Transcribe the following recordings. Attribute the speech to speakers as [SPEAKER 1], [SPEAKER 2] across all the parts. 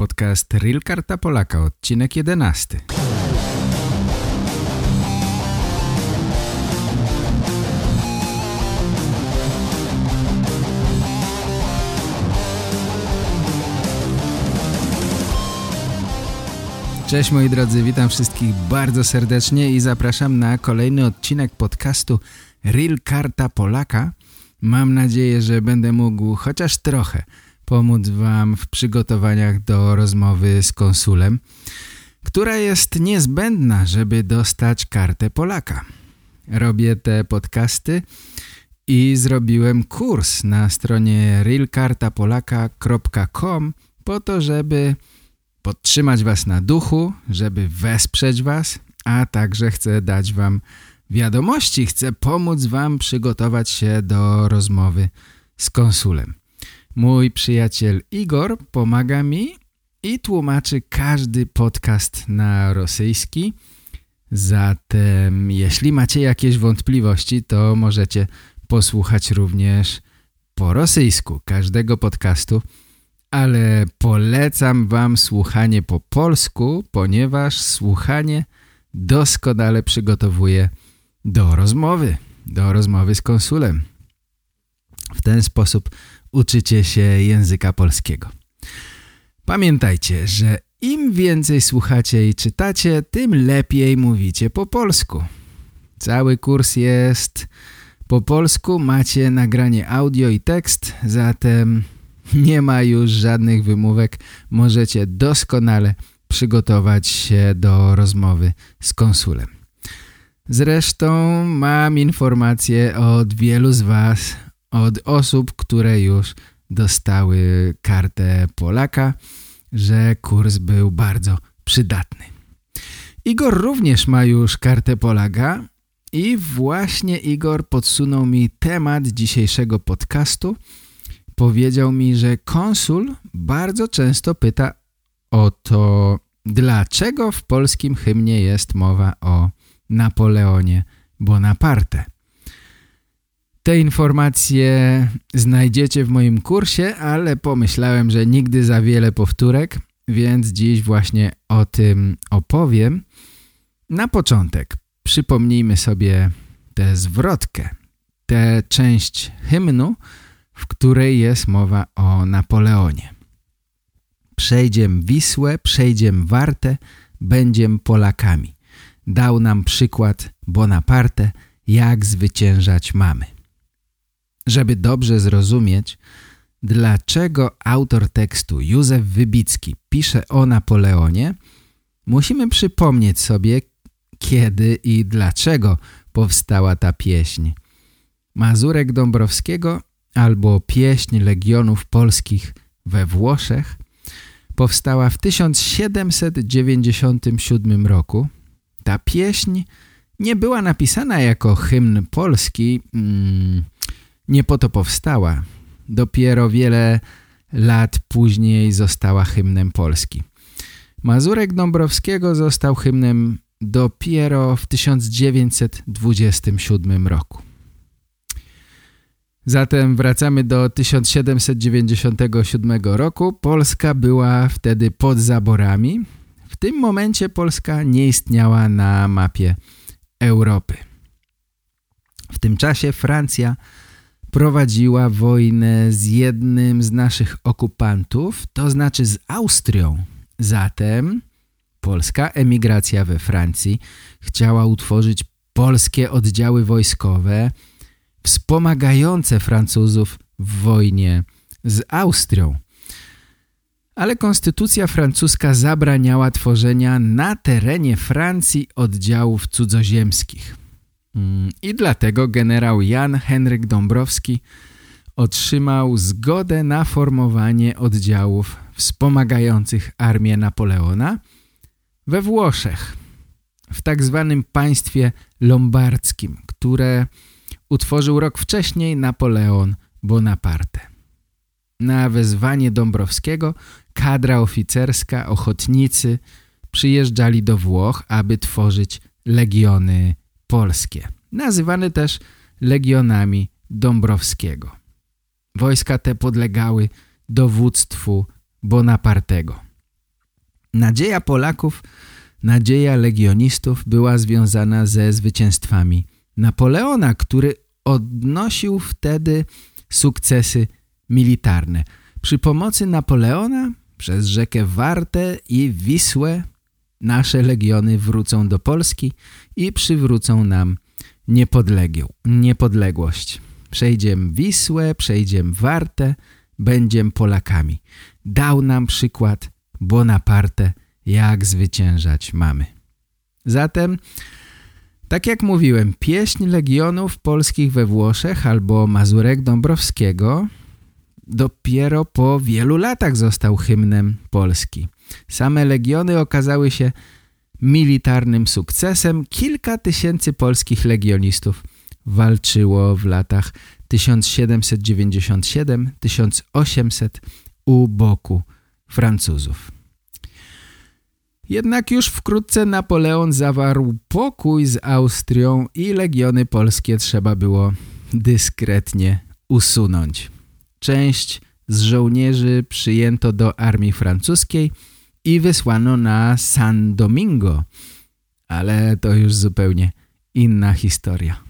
[SPEAKER 1] Podcast Real Karta Polaka, odcinek 11. Cześć moi drodzy, witam wszystkich bardzo serdecznie i zapraszam na kolejny odcinek podcastu Real Karta Polaka. Mam nadzieję, że będę mógł chociaż trochę pomóc Wam w przygotowaniach do rozmowy z konsulem, która jest niezbędna, żeby dostać kartę Polaka. Robię te podcasty i zrobiłem kurs na stronie realkartapolaka.com po to, żeby podtrzymać Was na duchu, żeby wesprzeć Was, a także chcę dać Wam wiadomości, chcę pomóc Wam przygotować się do rozmowy z konsulem. Mój przyjaciel Igor pomaga mi i tłumaczy każdy podcast na rosyjski. Zatem jeśli macie jakieś wątpliwości, to możecie posłuchać również po rosyjsku każdego podcastu, ale polecam wam słuchanie po polsku, ponieważ słuchanie doskonale przygotowuje do rozmowy, do rozmowy z konsulem. W ten sposób uczycie się języka polskiego. Pamiętajcie, że im więcej słuchacie i czytacie, tym lepiej mówicie po polsku. Cały kurs jest po polsku, macie nagranie audio i tekst, zatem nie ma już żadnych wymówek. Możecie doskonale przygotować się do rozmowy z konsulem. Zresztą mam informacje od wielu z Was, od osób, które już dostały kartę Polaka, że kurs był bardzo przydatny. Igor również ma już kartę Polaka i właśnie Igor podsunął mi temat dzisiejszego podcastu. Powiedział mi, że konsul bardzo często pyta o to, dlaczego w polskim hymnie jest mowa o Napoleonie Bonaparte. Te informacje znajdziecie w moim kursie, ale pomyślałem, że nigdy za wiele powtórek, więc dziś właśnie o tym opowiem. Na początek przypomnijmy sobie tę zwrotkę, tę część hymnu, w której jest mowa o Napoleonie. Przejdziem Wisłę, przejdziem Wartę, będziem Polakami. Dał nam przykład Bonaparte, jak zwyciężać mamy. Żeby dobrze zrozumieć, dlaczego autor tekstu Józef Wybicki pisze o Napoleonie, musimy przypomnieć sobie, kiedy i dlaczego powstała ta pieśń. Mazurek Dąbrowskiego albo Pieśń Legionów Polskich we Włoszech powstała w 1797 roku. Ta pieśń nie była napisana jako hymn polski, mm, nie po to powstała. Dopiero wiele lat później została hymnem Polski. Mazurek Dąbrowskiego został hymnem dopiero w 1927 roku. Zatem wracamy do 1797 roku. Polska była wtedy pod zaborami. W tym momencie Polska nie istniała na mapie Europy. W tym czasie Francja prowadziła wojnę z jednym z naszych okupantów, to znaczy z Austrią. Zatem polska emigracja we Francji chciała utworzyć polskie oddziały wojskowe wspomagające Francuzów w wojnie z Austrią. Ale konstytucja francuska zabraniała tworzenia na terenie Francji oddziałów cudzoziemskich. Mm, I dlatego generał Jan Henryk Dąbrowski otrzymał zgodę na formowanie oddziałów wspomagających armię Napoleona we Włoszech, w tak zwanym państwie lombardzkim, które utworzył rok wcześniej Napoleon Bonaparte. Na wezwanie Dąbrowskiego kadra oficerska, ochotnicy przyjeżdżali do Włoch, aby tworzyć legiony polskie, nazywane też legionami Dąbrowskiego. Wojska te podlegały dowództwu Bonapartego. Nadzieja Polaków, nadzieja legionistów była związana ze zwycięstwami Napoleona, który odnosił wtedy sukcesy militarne. Przy pomocy Napoleona przez rzekę Wartę i Wisłę nasze legiony wrócą do Polski i przywrócą nam niepodległość. Przejdziemy Wisłę, przejdziemy Wartę, będziemy Polakami. Dał nam przykład Bonaparte, jak zwyciężać mamy. Zatem, tak jak mówiłem, pieśń Legionów Polskich we Włoszech albo Mazurek Dąbrowskiego dopiero po wielu latach został hymnem Polski. Same Legiony okazały się militarnym sukcesem. Kilka tysięcy polskich legionistów walczyło w latach 1797-1800 u boku Francuzów. Jednak już wkrótce Napoleon zawarł pokój z Austrią i legiony polskie trzeba było dyskretnie usunąć. Część z żołnierzy przyjęto do armii francuskiej i wysłano na San Domingo, ale to już zupełnie inna historia.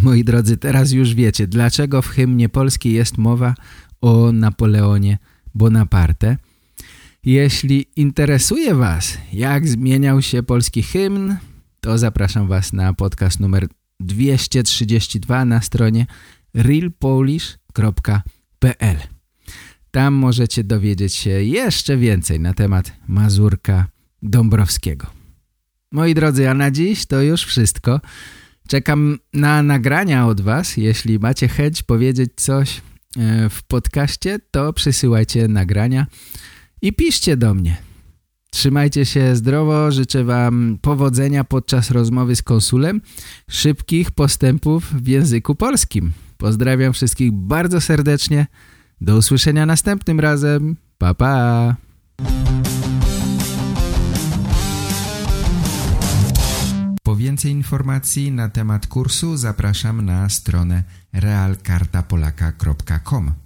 [SPEAKER 1] Moi drodzy, teraz już wiecie, dlaczego w hymnie Polski jest mowa o Napoleonie Bonaparte. Jeśli interesuje Was, jak zmieniał się polski hymn, to zapraszam Was na podcast numer 232 na stronie realpolish.pl. Tam możecie dowiedzieć się jeszcze więcej na temat Mazurka Dąbrowskiego. Moi drodzy, a na dziś to już wszystko. Czekam na nagrania od Was. Jeśli macie chęć powiedzieć coś e, w podcaście, to przysyłajcie nagrania i piszcie do mnie. Trzymajcie się zdrowo, życzę Wam powodzenia podczas rozmowy z konsulem, szybkich postępów w języku polskim. Pozdrawiam wszystkich bardzo serdecznie. Do usłyszenia następnym razem. Pa, pa! Po więcej informacji na temat kursu zapraszam na stronę realkartapolaka.com.